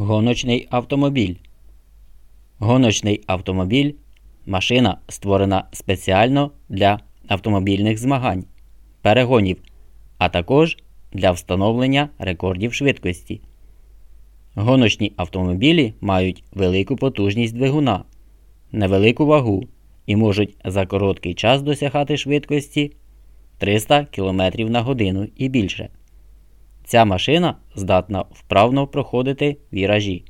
Гоночний автомобіль. Гоночний автомобіль машина створена спеціально для автомобільних змагань, перегонів, а також для встановлення рекордів швидкості. Гоночні автомобілі мають велику потужність двигуна, невелику вагу і можуть за короткий час досягати швидкості 300 км на годину і більше. Ця машина здатна вправно проходити віражі.